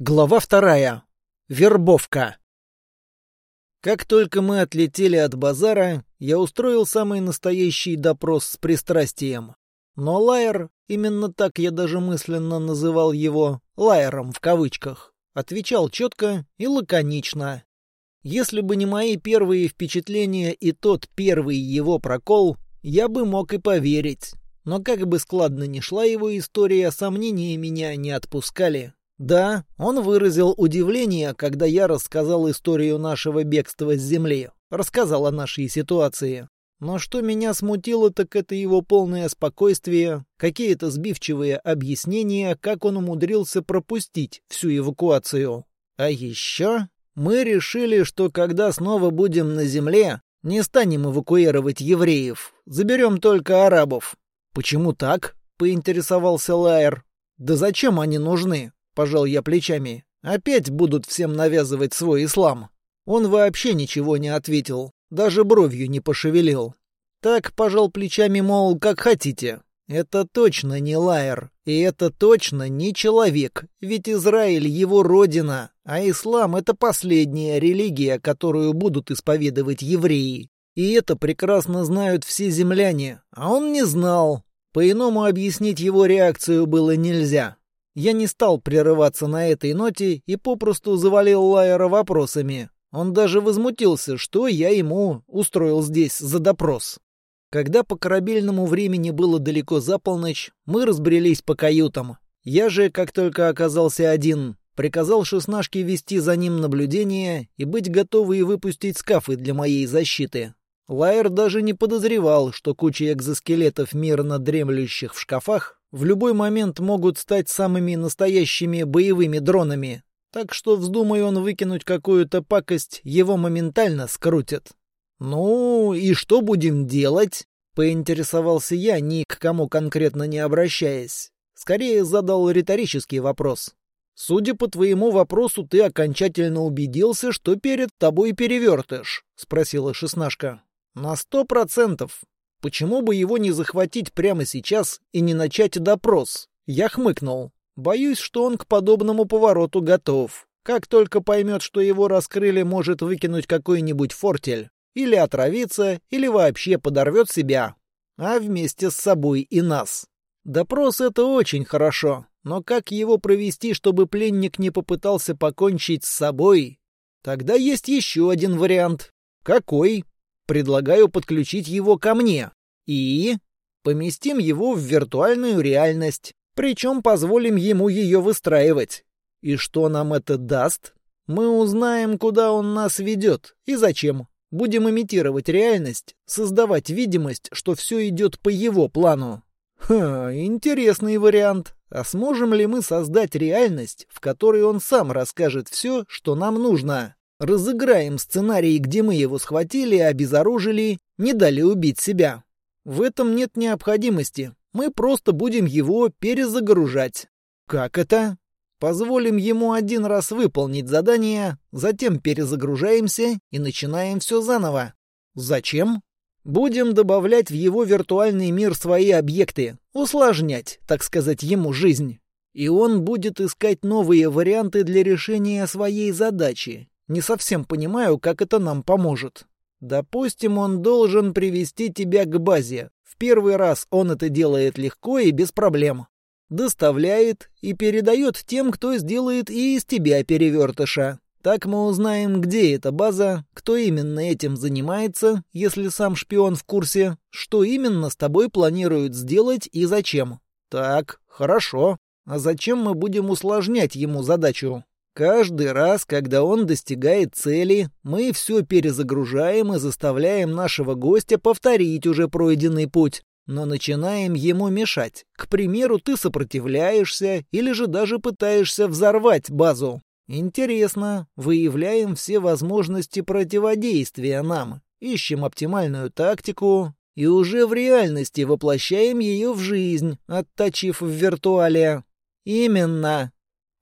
Глава вторая. Вербовка. Как только мы отлетели от базара, я устроил самый настоящий допрос с пристрастием. Но Лайер, именно так я даже мысленно называл его, Лайером в кавычках, отвечал четко и лаконично. Если бы не мои первые впечатления и тот первый его прокол, я бы мог и поверить. Но как бы складно ни шла его история, сомнения меня не отпускали. Да, он выразил удивление, когда я рассказал историю нашего бегства с земли, рассказал о нашей ситуации. Но что меня смутило, так это его полное спокойствие, какие-то сбивчивые объяснения, как он умудрился пропустить всю эвакуацию. А еще мы решили, что когда снова будем на земле, не станем эвакуировать евреев, заберем только арабов. Почему так? поинтересовался Лайер. Да зачем они нужны? — пожал я плечами. «Опять будут всем навязывать свой ислам». Он вообще ничего не ответил, даже бровью не пошевелил. Так пожал плечами, мол, как хотите. Это точно не Лайер, и это точно не человек, ведь Израиль его родина, а ислам — это последняя религия, которую будут исповедовать евреи. И это прекрасно знают все земляне, а он не знал. По-иному объяснить его реакцию было нельзя. Я не стал прерываться на этой ноте и попросту завалил Лайера вопросами. Он даже возмутился, что я ему устроил здесь за допрос. Когда по корабельному времени было далеко за полночь, мы разбрелись по каютам. Я же, как только оказался один, приказал шестнашке вести за ним наблюдение и быть готовы выпустить скафы для моей защиты. Лайер даже не подозревал, что куча экзоскелетов, мирно дремлющих в шкафах, в любой момент могут стать самыми настоящими боевыми дронами. Так что, вздумай он выкинуть какую-то пакость, его моментально скрутят. «Ну, и что будем делать?» — поинтересовался я, ни к кому конкретно не обращаясь. Скорее задал риторический вопрос. «Судя по твоему вопросу, ты окончательно убедился, что перед тобой перевертыш?» — спросила шестнашка. «На сто процентов. Почему бы его не захватить прямо сейчас и не начать допрос? Я хмыкнул. Боюсь, что он к подобному повороту готов. Как только поймет, что его раскрыли, может выкинуть какой-нибудь фортель. Или отравиться, или вообще подорвет себя. А вместе с собой и нас. Допрос — это очень хорошо. Но как его провести, чтобы пленник не попытался покончить с собой? Тогда есть еще один вариант. Какой? Предлагаю подключить его ко мне. И поместим его в виртуальную реальность, причем позволим ему ее выстраивать. И что нам это даст? Мы узнаем, куда он нас ведет и зачем. Будем имитировать реальность, создавать видимость, что все идет по его плану. Ха, интересный вариант. А сможем ли мы создать реальность, в которой он сам расскажет все, что нам нужно? Разыграем сценарий, где мы его схватили, обезоружили, не дали убить себя. В этом нет необходимости. Мы просто будем его перезагружать. Как это? Позволим ему один раз выполнить задание, затем перезагружаемся и начинаем все заново. Зачем? Будем добавлять в его виртуальный мир свои объекты, усложнять, так сказать, ему жизнь. И он будет искать новые варианты для решения своей задачи, не совсем понимаю, как это нам поможет. Допустим, он должен привести тебя к базе. В первый раз он это делает легко и без проблем. Доставляет и передает тем, кто сделает и из тебя перевертыша. Так мы узнаем, где эта база, кто именно этим занимается, если сам шпион в курсе, что именно с тобой планируют сделать и зачем. Так, хорошо. А зачем мы будем усложнять ему задачу? Каждый раз, когда он достигает цели, мы все перезагружаем и заставляем нашего гостя повторить уже пройденный путь, но начинаем ему мешать. К примеру, ты сопротивляешься или же даже пытаешься взорвать базу. Интересно, выявляем все возможности противодействия нам, ищем оптимальную тактику и уже в реальности воплощаем ее в жизнь, отточив в виртуале. Именно.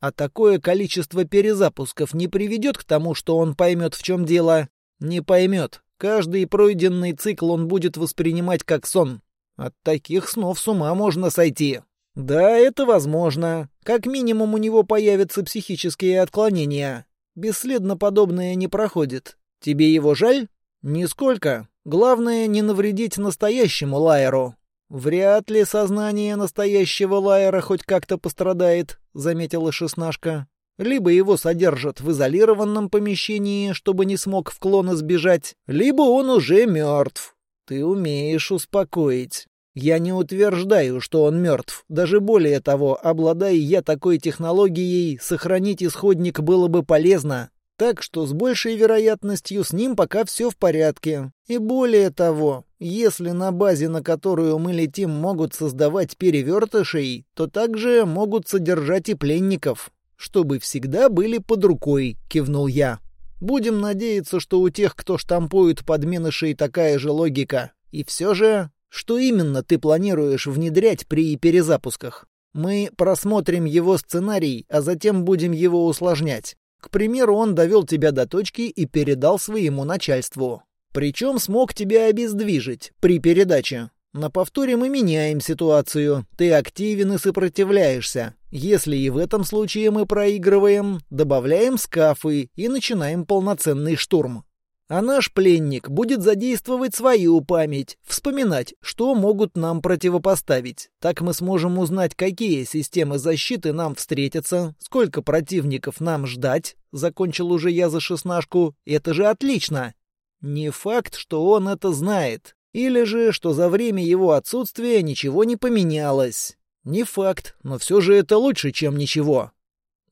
А такое количество перезапусков не приведет к тому, что он поймет, в чем дело. Не поймет. Каждый пройденный цикл он будет воспринимать как сон. От таких снов с ума можно сойти. Да, это возможно. Как минимум у него появятся психические отклонения. Бесследно подобное не проходит. Тебе его жаль? Нисколько. Главное, не навредить настоящему Лайеру. Вряд ли сознание настоящего Лайера хоть как-то пострадает, заметила шестнашка. Либо его содержат в изолированном помещении, чтобы не смог в клона сбежать, либо он уже мертв. Ты умеешь успокоить. Я не утверждаю, что он мертв. Даже более того, обладая я такой технологией, сохранить исходник было бы полезно. Так что с большей вероятностью с ним пока все в порядке. И более того, если на базе, на которую мы летим, могут создавать перевертышей, то также могут содержать и пленников. Чтобы всегда были под рукой, кивнул я. Будем надеяться, что у тех, кто штампует подменышей, такая же логика. И все же что именно ты планируешь внедрять при перезапусках? Мы просмотрим его сценарий, а затем будем его усложнять. К примеру, он довел тебя до точки и передал своему начальству. Причем смог тебя обездвижить при передаче. На повторе мы меняем ситуацию. Ты активен и сопротивляешься. Если и в этом случае мы проигрываем, добавляем скафы и начинаем полноценный штурм. А наш пленник будет задействовать свою память, вспоминать, что могут нам противопоставить. Так мы сможем узнать, какие системы защиты нам встретятся, сколько противников нам ждать. Закончил уже я за шестнашку. Это же отлично. Не факт, что он это знает. Или же, что за время его отсутствия ничего не поменялось. Не факт, но все же это лучше, чем ничего.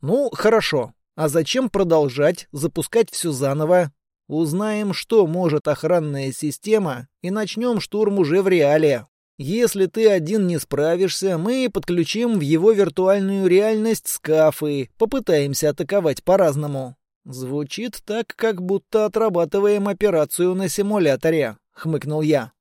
Ну, хорошо. А зачем продолжать, запускать все заново? Узнаем, что может охранная система, и начнем штурм уже в реале. Если ты один не справишься, мы подключим в его виртуальную реальность скафы, попытаемся атаковать по-разному. Звучит так, как будто отрабатываем операцию на симуляторе, хмыкнул я.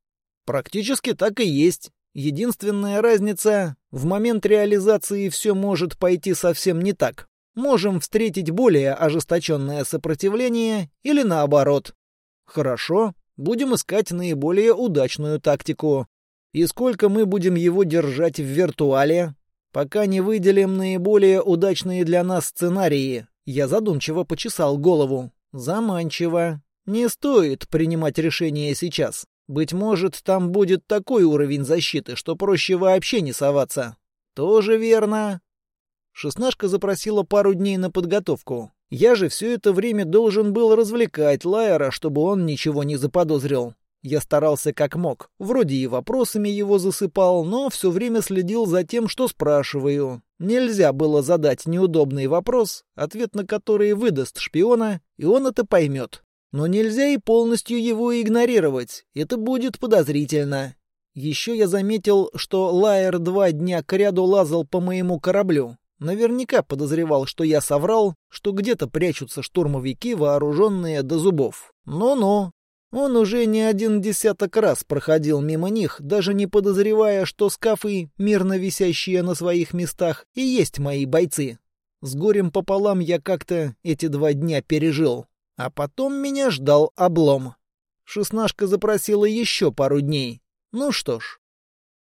Практически так и есть. Единственная разница — в момент реализации все может пойти совсем не так можем встретить более ожесточенное сопротивление или наоборот. Хорошо, будем искать наиболее удачную тактику. И сколько мы будем его держать в виртуале? Пока не выделим наиболее удачные для нас сценарии. Я задумчиво почесал голову. Заманчиво. Не стоит принимать решение сейчас. Быть может, там будет такой уровень защиты, что проще вообще не соваться. Тоже верно. Шестнашка запросила пару дней на подготовку. Я же все это время должен был развлекать Лайера, чтобы он ничего не заподозрил. Я старался как мог. Вроде и вопросами его засыпал, но все время следил за тем, что спрашиваю. Нельзя было задать неудобный вопрос, ответ на который выдаст шпиона, и он это поймет. Но нельзя и полностью его игнорировать. Это будет подозрительно. Еще я заметил, что Лайер два дня кряду лазал по моему кораблю. Наверняка подозревал, что я соврал, что где-то прячутся штурмовики, вооруженные до зубов. Но-но. Он уже не один десяток раз проходил мимо них, даже не подозревая, что скафы, мирно висящие на своих местах, и есть мои бойцы. С горем пополам я как-то эти два дня пережил. А потом меня ждал облом. Шестнашка запросила еще пару дней. Ну что ж,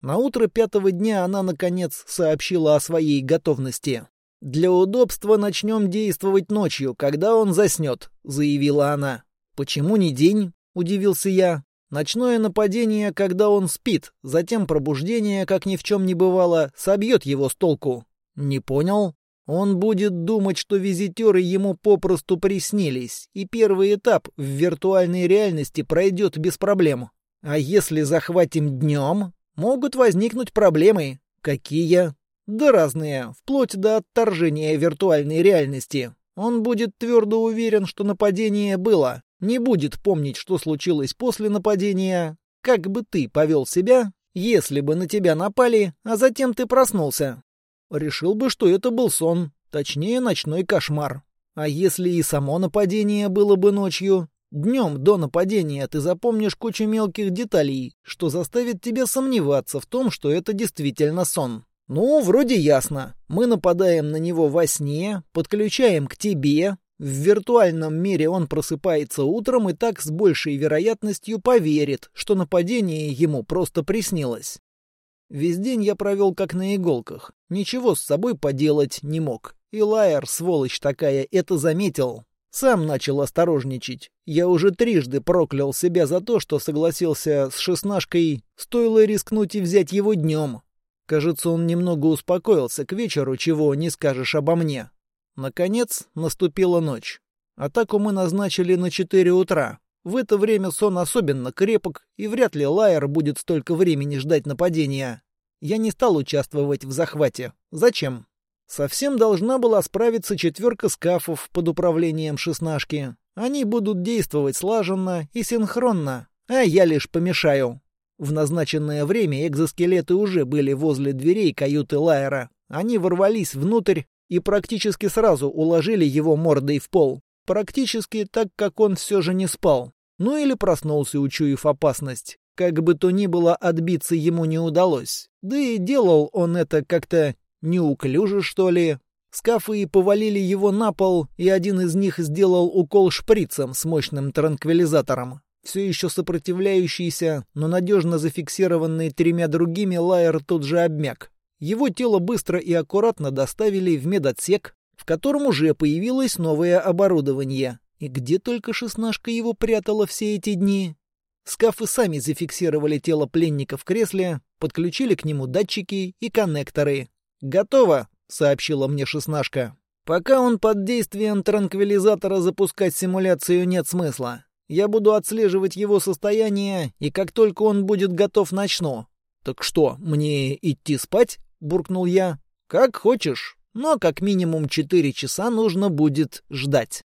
на утро пятого дня она, наконец, сообщила о своей готовности. «Для удобства начнем действовать ночью, когда он заснет», — заявила она. «Почему не день?» — удивился я. «Ночное нападение, когда он спит, затем пробуждение, как ни в чем не бывало, собьет его с толку». «Не понял?» Он будет думать, что визитеры ему попросту приснились, и первый этап в виртуальной реальности пройдет без проблем. А если захватим днем, могут возникнуть проблемы. Какие? Да разные, вплоть до отторжения виртуальной реальности. Он будет твердо уверен, что нападение было, не будет помнить, что случилось после нападения. Как бы ты повел себя, если бы на тебя напали, а затем ты проснулся? Решил бы, что это был сон, точнее ночной кошмар. А если и само нападение было бы ночью, Днем до нападения ты запомнишь кучу мелких деталей, что заставит тебя сомневаться в том, что это действительно сон. Ну, вроде ясно. Мы нападаем на него во сне, подключаем к тебе. В виртуальном мире он просыпается утром и так с большей вероятностью поверит, что нападение ему просто приснилось. Весь день я провел как на иголках. Ничего с собой поделать не мог. И Лайер, сволочь такая, это заметил. Сам начал осторожничать. Я уже трижды проклял себя за то, что согласился с шестнашкой. Стоило рискнуть и взять его днем. Кажется, он немного успокоился к вечеру, чего не скажешь обо мне. Наконец, наступила ночь. Атаку мы назначили на четыре утра. В это время сон особенно крепок, и вряд ли Лайер будет столько времени ждать нападения. Я не стал участвовать в захвате. Зачем? Совсем должна была справиться четверка скафов под управлением шестнашки. Они будут действовать слаженно и синхронно, а я лишь помешаю. В назначенное время экзоскелеты уже были возле дверей каюты Лайера. Они ворвались внутрь и практически сразу уложили его мордой в пол. Практически так, как он все же не спал. Ну или проснулся, учуяв опасность. Как бы то ни было, отбиться ему не удалось. Да и делал он это как-то неуклюже, что ли. Скафы повалили его на пол, и один из них сделал укол шприцем с мощным транквилизатором. Все еще сопротивляющийся, но надежно зафиксированный тремя другими, Лайер тут же обмяк. Его тело быстро и аккуратно доставили в медотсек, в котором уже появилось новое оборудование. И где только шестнашка его прятала все эти дни? Скафы сами зафиксировали тело пленника в кресле, подключили к нему датчики и коннекторы. «Готово», — сообщила мне шестнашка. «Пока он под действием транквилизатора запускать симуляцию нет смысла. Я буду отслеживать его состояние, и как только он будет готов, начну». «Так что, мне идти спать?» — буркнул я. «Как хочешь, но как минимум четыре часа нужно будет ждать».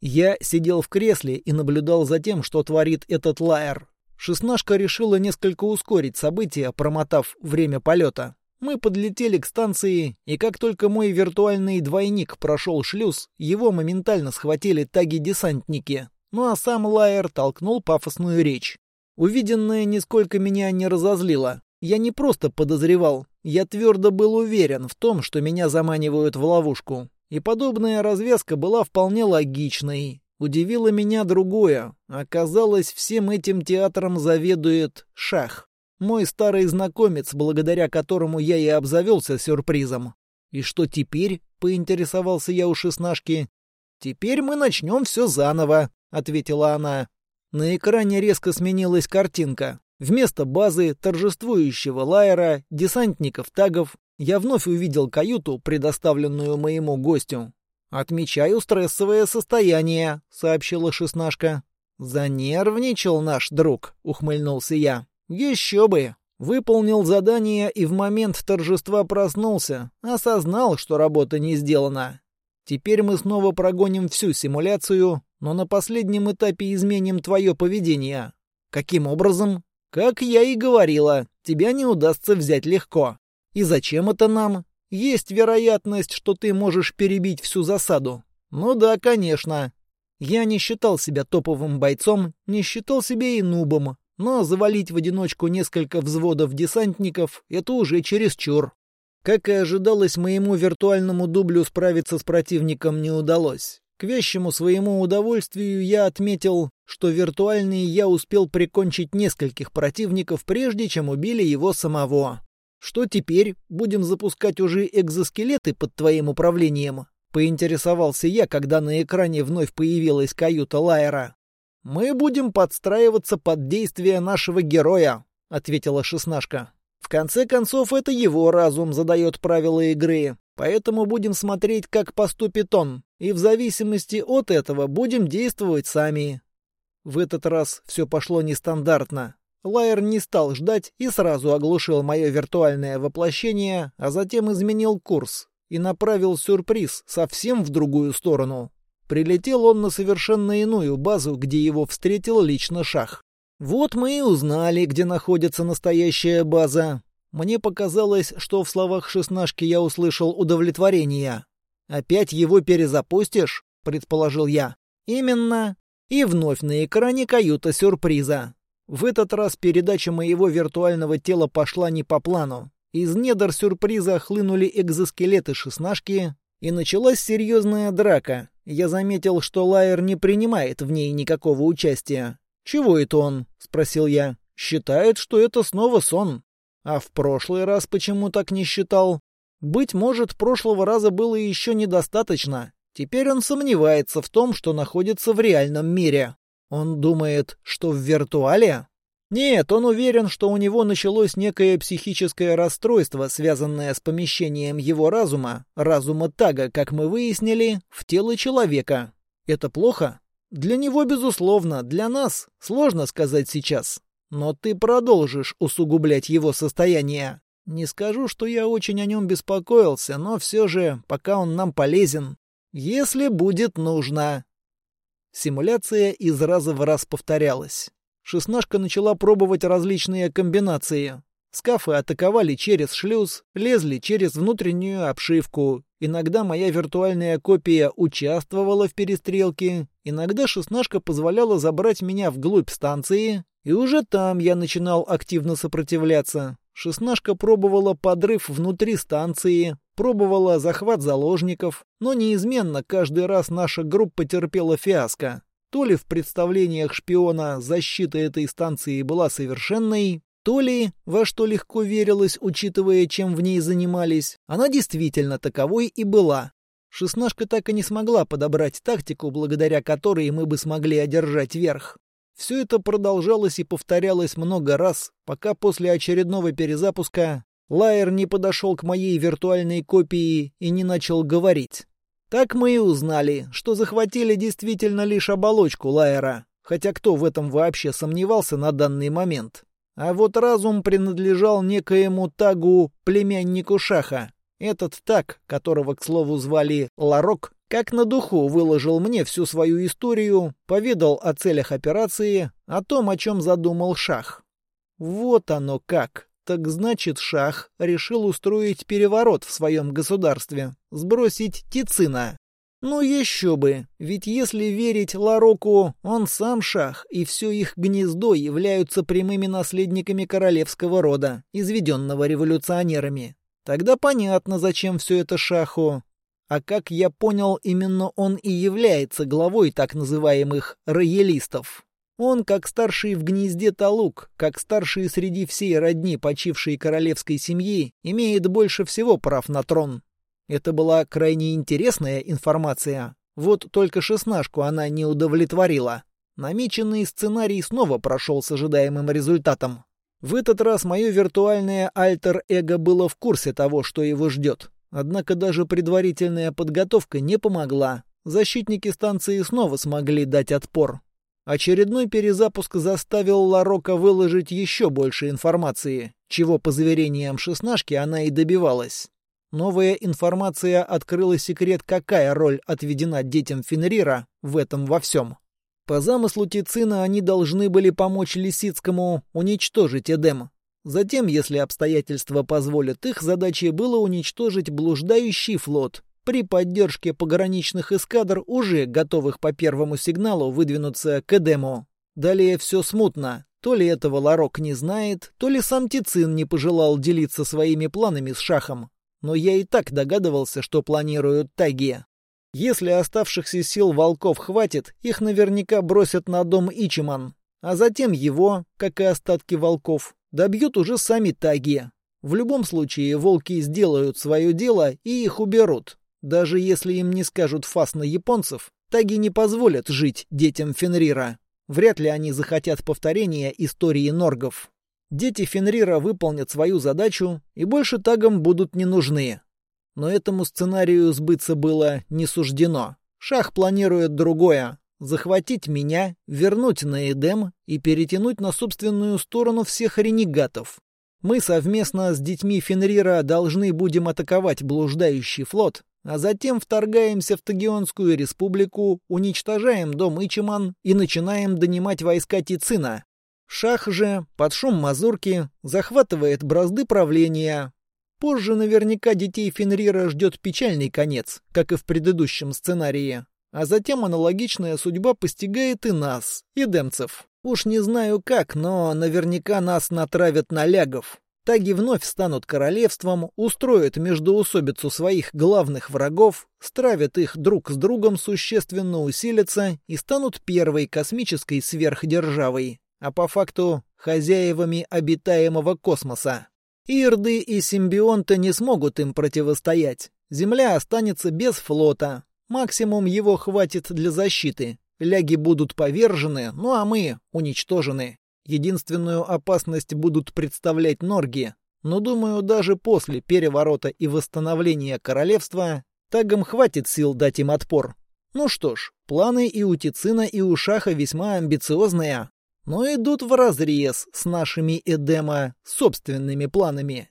Я сидел в кресле и наблюдал за тем, что творит этот лайер. Шестнашка решила несколько ускорить события, промотав время полета. Мы подлетели к станции, и как только мой виртуальный двойник прошел шлюз, его моментально схватили таги-десантники. Ну а сам Лайер толкнул пафосную речь. Увиденное нисколько меня не разозлило. Я не просто подозревал, я твердо был уверен в том, что меня заманивают в ловушку. И подобная развязка была вполне логичной. Удивило меня другое. Оказалось, всем этим театром заведует Шах. Мой старый знакомец, благодаря которому я и обзавелся сюрпризом. «И что теперь?» — поинтересовался я у шестнашки. «Теперь мы начнем все заново», — ответила она. На экране резко сменилась картинка. Вместо базы, торжествующего лайера, десантников тагов, я вновь увидел каюту, предоставленную моему гостю. «Отмечаю стрессовое состояние», — сообщила шестнашка. «Занервничал наш друг», — ухмыльнулся я. Еще бы! Выполнил задание и в момент торжества проснулся, осознал, что работа не сделана. Теперь мы снова прогоним всю симуляцию, но на последнем этапе изменим твое поведение. Каким образом? Как я и говорила, тебя не удастся взять легко. И зачем это нам? Есть вероятность, что ты можешь перебить всю засаду. Ну да, конечно. Я не считал себя топовым бойцом, не считал себя и нубом, но завалить в одиночку несколько взводов десантников — это уже чересчур. Как и ожидалось, моему виртуальному дублю справиться с противником не удалось. К вещему своему удовольствию я отметил, что виртуальный я успел прикончить нескольких противников, прежде чем убили его самого. Что теперь? Будем запускать уже экзоскелеты под твоим управлением? Поинтересовался я, когда на экране вновь появилась каюта Лайера. «Мы будем подстраиваться под действия нашего героя», — ответила шестнашка. «В конце концов, это его разум задает правила игры, поэтому будем смотреть, как поступит он, и в зависимости от этого будем действовать сами». В этот раз все пошло нестандартно. Лайер не стал ждать и сразу оглушил мое виртуальное воплощение, а затем изменил курс и направил сюрприз совсем в другую сторону. Прилетел он на совершенно иную базу, где его встретил лично Шах. Вот мы и узнали, где находится настоящая база. Мне показалось, что в словах шестнашки я услышал удовлетворение. «Опять его перезапустишь?» — предположил я. «Именно». И вновь на экране каюта сюрприза. В этот раз передача моего виртуального тела пошла не по плану. Из недр сюрприза хлынули экзоскелеты шестнашки, и началась серьезная драка. Я заметил, что Лайер не принимает в ней никакого участия. «Чего это он?» — спросил я. «Считает, что это снова сон». А в прошлый раз почему так не считал? Быть может, прошлого раза было еще недостаточно. Теперь он сомневается в том, что находится в реальном мире. Он думает, что в виртуале? Нет, он уверен, что у него началось некое психическое расстройство, связанное с помещением его разума, разума Тага, как мы выяснили, в тело человека. Это плохо? Для него, безусловно, для нас сложно сказать сейчас. Но ты продолжишь усугублять его состояние. Не скажу, что я очень о нем беспокоился, но все же, пока он нам полезен. Если будет нужно. Симуляция из раза в раз повторялась. Шестнашка начала пробовать различные комбинации. Скафы атаковали через шлюз, лезли через внутреннюю обшивку. Иногда моя виртуальная копия участвовала в перестрелке, иногда шестнашка позволяла забрать меня вглубь станции, и уже там я начинал активно сопротивляться. Шестнашка пробовала подрыв внутри станции, пробовала захват заложников, но неизменно каждый раз наша группа терпела фиаско. То ли в представлениях шпиона защита этой станции была совершенной, то ли, во что легко верилось, учитывая, чем в ней занимались, она действительно таковой и была. Шестнашка так и не смогла подобрать тактику, благодаря которой мы бы смогли одержать верх. Все это продолжалось и повторялось много раз, пока после очередного перезапуска Лайер не подошел к моей виртуальной копии и не начал говорить. Так мы и узнали, что захватили действительно лишь оболочку Лайера, хотя кто в этом вообще сомневался на данный момент. А вот разум принадлежал некоему Тагу, племяннику Шаха. Этот Таг, которого, к слову, звали Ларок, как на духу выложил мне всю свою историю, поведал о целях операции, о том, о чем задумал Шах. Вот оно как. Так значит, Шах решил устроить переворот в своем государстве, сбросить Тицина. Ну еще бы, ведь если верить Лароку, он сам Шах и все их гнездо являются прямыми наследниками королевского рода, изведенного революционерами. Тогда понятно, зачем все это Шаху. А как я понял, именно он и является главой так называемых роялистов. Он, как старший в гнезде Талук, как старший среди всей родни почившей королевской семьи, имеет больше всего прав на трон. Это была крайне интересная информация. Вот только шестнашку она не удовлетворила. Намеченный сценарий снова прошел с ожидаемым результатом. В этот раз мое виртуальное альтер-эго было в курсе того, что его ждет. Однако даже предварительная подготовка не помогла. Защитники станции снова смогли дать отпор. Очередной перезапуск заставил Ларока выложить еще больше информации, чего по заверениям шестнашки она и добивалась. Новая информация открыла секрет, какая роль отведена детям Фенрира в этом во всем. По замыслу Тицина они должны были помочь Лисицкому уничтожить Эдем. Затем, если обстоятельства позволят, их задачей было уничтожить блуждающий флот, при поддержке пограничных эскадр, уже готовых по первому сигналу выдвинуться к Эдему. Далее все смутно. То ли этого Ларок не знает, то ли сам Тицин не пожелал делиться своими планами с Шахом. Но я и так догадывался, что планируют Таги. Если оставшихся сил волков хватит, их наверняка бросят на дом Ичиман. А затем его, как и остатки волков, добьют уже сами Таги. В любом случае, волки сделают свое дело и их уберут. Даже если им не скажут фас на японцев, таги не позволят жить детям Фенрира. Вряд ли они захотят повторения истории норгов. Дети Фенрира выполнят свою задачу и больше тагам будут не нужны. Но этому сценарию сбыться было не суждено. Шах планирует другое — захватить меня, вернуть на Эдем и перетянуть на собственную сторону всех ренегатов. Мы совместно с детьми Фенрира должны будем атаковать блуждающий флот а затем вторгаемся в Тагионскую республику, уничтожаем дом Ичиман и начинаем донимать войска Тицина. Шах же, под шум мазурки, захватывает бразды правления. Позже наверняка детей Фенрира ждет печальный конец, как и в предыдущем сценарии. А затем аналогичная судьба постигает и нас, и демцев. Уж не знаю как, но наверняка нас натравят на лягов. Таги вновь станут королевством, устроят междоусобицу своих главных врагов, стравят их друг с другом, существенно усилятся и станут первой космической сверхдержавой, а по факту хозяевами обитаемого космоса. Ирды и симбионты не смогут им противостоять. Земля останется без флота. Максимум его хватит для защиты. Ляги будут повержены, ну а мы уничтожены. Единственную опасность будут представлять норги. Но, думаю, даже после переворота и восстановления королевства тагам хватит сил дать им отпор. Ну что ж, планы и у Тицина, и у Шаха весьма амбициозные, но идут вразрез с нашими Эдема собственными планами.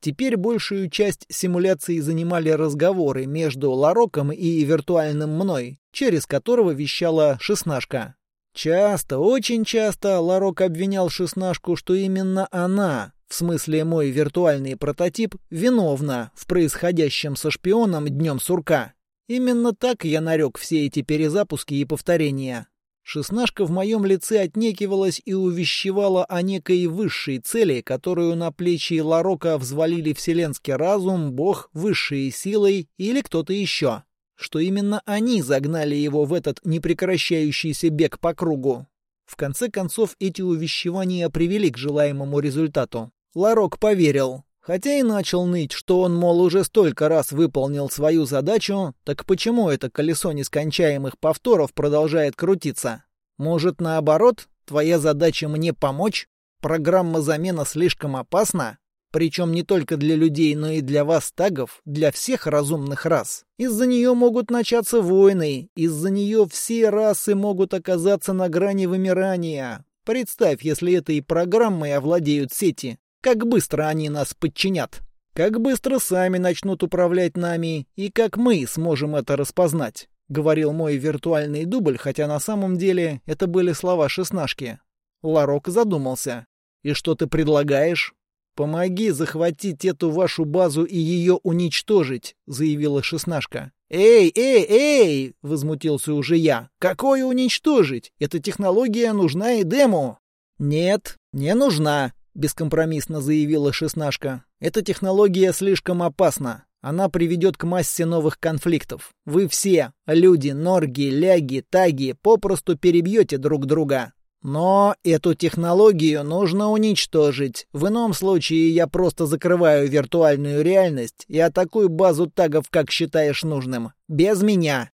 Теперь большую часть симуляции занимали разговоры между Лароком и виртуальным мной, через которого вещала шестнашка. Часто, очень часто Ларок обвинял шестнашку, что именно она, в смысле мой виртуальный прототип, виновна в происходящем со шпионом днем сурка. Именно так я нарек все эти перезапуски и повторения. Шестнашка в моем лице отнекивалась и увещевала о некой высшей цели, которую на плечи Ларока взвалили вселенский разум, бог, высшие силой или кто-то еще. Что именно они загнали его в этот непрекращающийся бег по кругу. В конце концов, эти увещевания привели к желаемому результату. Ларок поверил. Хотя и начал ныть, что он, мол, уже столько раз выполнил свою задачу, так почему это колесо нескончаемых повторов продолжает крутиться? Может, наоборот, твоя задача мне помочь? Программа замена слишком опасна? Причем не только для людей, но и для вас, тагов, для всех разумных рас. Из-за нее могут начаться войны, из-за нее все расы могут оказаться на грани вымирания. Представь, если этой программой овладеют сети. Как быстро они нас подчинят. Как быстро сами начнут управлять нами, и как мы сможем это распознать. Говорил мой виртуальный дубль, хотя на самом деле это были слова шестнашки. Ларок задумался. «И что ты предлагаешь?» «Помоги захватить эту вашу базу и ее уничтожить», — заявила шестнашка. «Эй, эй, эй!» — возмутился уже я. «Какое уничтожить? Эта технология нужна и дему». «Нет, не нужна», бескомпромиссно заявила шестнашка. Эта технология слишком опасна. Она приведет к массе новых конфликтов. Вы все, люди, норги, ляги, таги, попросту перебьете друг друга. Но эту технологию нужно уничтожить. В ином случае я просто закрываю виртуальную реальность и атакую базу тагов, как считаешь нужным. Без меня.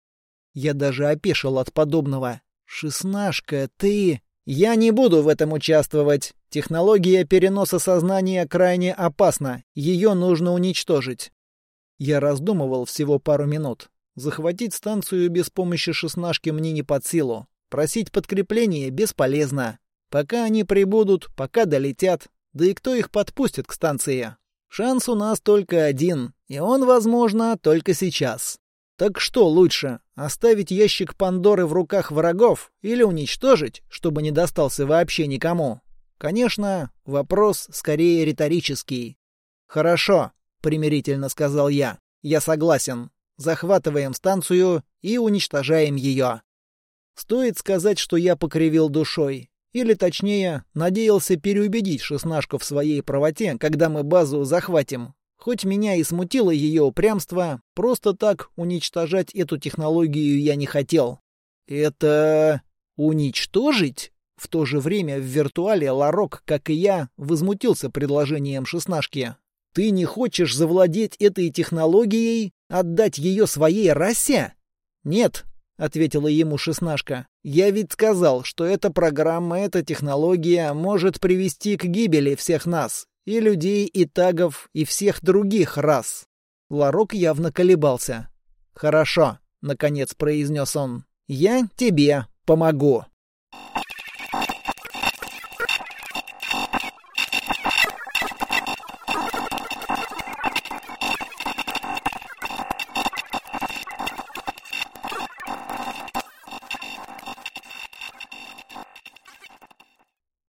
Я даже опешил от подобного. «Шестнашка, ты...» «Я не буду в этом участвовать. Технология переноса сознания крайне опасна. Ее нужно уничтожить». Я раздумывал всего пару минут. Захватить станцию без помощи шестнашки мне не под силу. Просить подкрепление бесполезно. Пока они прибудут, пока долетят. Да и кто их подпустит к станции? Шанс у нас только один, и он, возможно, только сейчас. Так что лучше, оставить ящик Пандоры в руках врагов или уничтожить, чтобы не достался вообще никому? Конечно, вопрос скорее риторический. «Хорошо», — примирительно сказал я. «Я согласен. Захватываем станцию и уничтожаем ее». Стоит сказать, что я покривил душой. Или, точнее, надеялся переубедить шестнашку в своей правоте, когда мы базу захватим. Хоть меня и смутило ее упрямство, просто так уничтожать эту технологию я не хотел. Это... уничтожить? В то же время в виртуале Ларок, как и я, возмутился предложением шестнашки. «Ты не хочешь завладеть этой технологией, отдать ее своей расе?» «Нет», — ответила ему шестнашка. «Я ведь сказал, что эта программа, эта технология может привести к гибели всех нас, и людей, и тагов, и всех других рас. Ларок явно колебался. «Хорошо», — наконец произнес он. «Я тебе помогу».